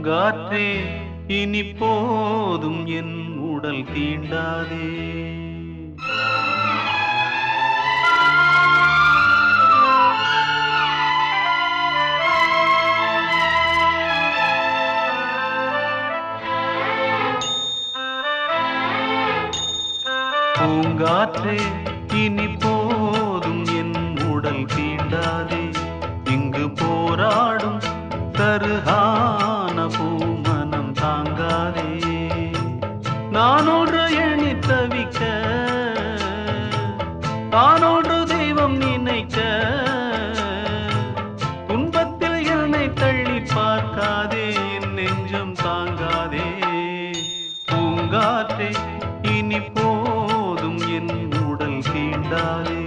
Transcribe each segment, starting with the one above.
பூங்காற்றே இனி போதும் என் உடல் தீண்டாதே. பூங்காற்றே இனி போதும் என் உடல் தீண்டாதே. இங்கு போராடும் தருகா நானொன்று எண்ணி தவிக்க தானொன்று தெய்வம் நினைக்க. துன்பத்தில் என்னை தள்ளி பார்க்காதே என் நெஞ்சம் தாங்காதே. பூங்காற்றே இனி போதும் என் உடல் தீண்டாதே.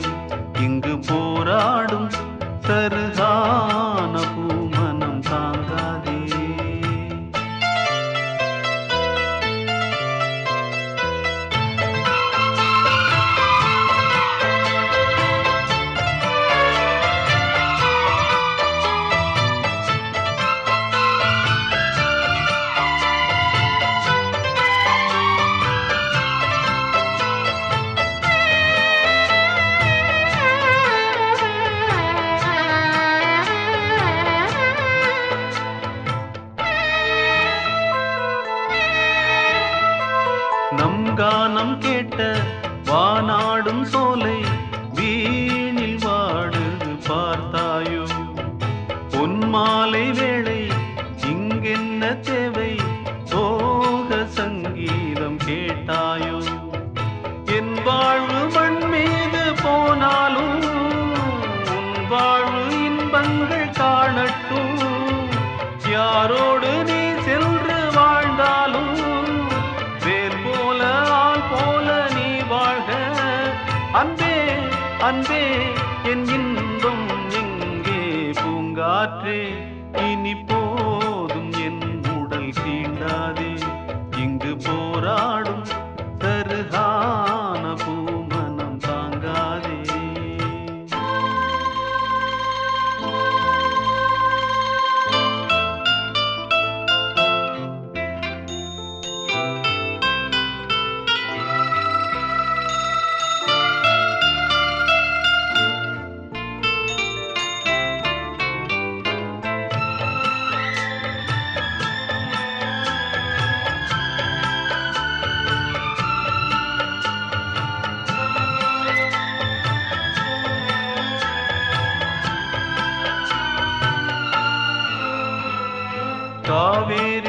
வானம் கேட்ட வானாடும் சோலை வீணில் வாடுது பார்த்தாயோ? பொன் மாலை வேளை இங்கென்ன தேவை? சோக சங்கீதம் கேட்டாயோ? என் வாழ்வு மண் மீது போனாலும் உன் வாழ்வு இன்பங்கள் காணட்டும். யாரோ அன்பே என் இன்பம் எங்கே பூங்காற்றே? இனி போதும் என் உடல் தீண்டாதே. இங்கு போராடும்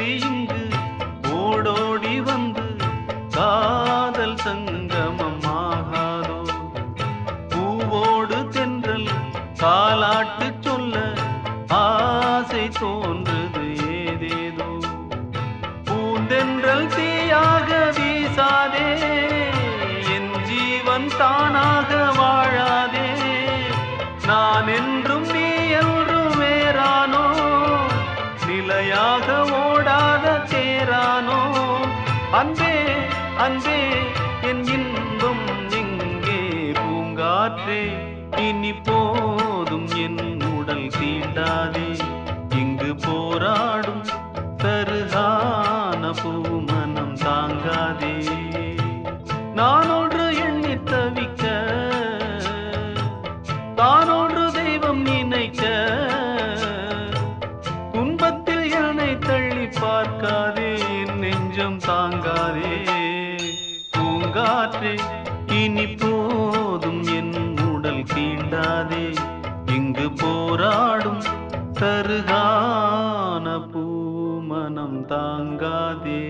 காவேரி இங்கு ஓடோடி வந்து காதல் சங்கமம் ஆகாதோ பூவோடு தென்றல் காலாட்டு சொல்ல ஆசை தோன்றுது ஏதேதோ? பூந்தென்றல் தீயாக வீசாதே என் ஜீவன் தானாக வாழாதே. நான் என்றும் நீ அன்பே என் இன்பம் எங்கே பூங்காற்றே. இனி போதும் என் உடல் தீண்டாதே. இங்கு போராடும் தருகான பூமனம் தாங்காதே. நானொன்று எண்ணி தவிக்க தானொன்று தெய்வம் நினைக்க துன்பத்தில் என்னை தள்ளி பார்க்காதே. என் நெஞ்சம் தாங்காதே பூங்காற்றே இனி போதும் என் உடல் தீண்டாதே. இங்கு போராடும் தருகான பூமனம் தாங்காதே.